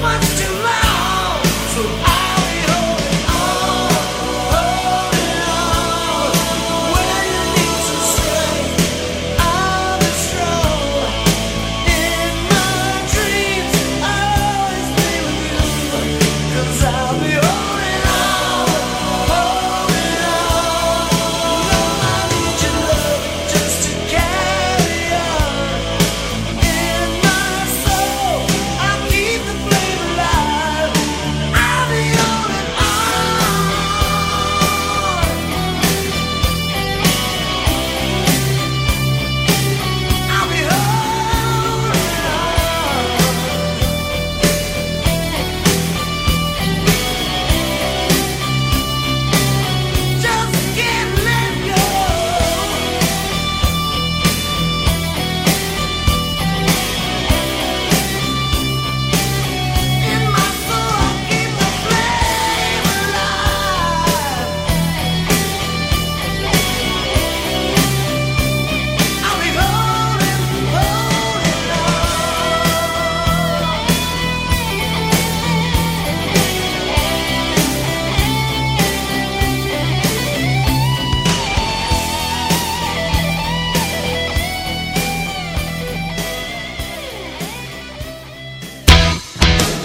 much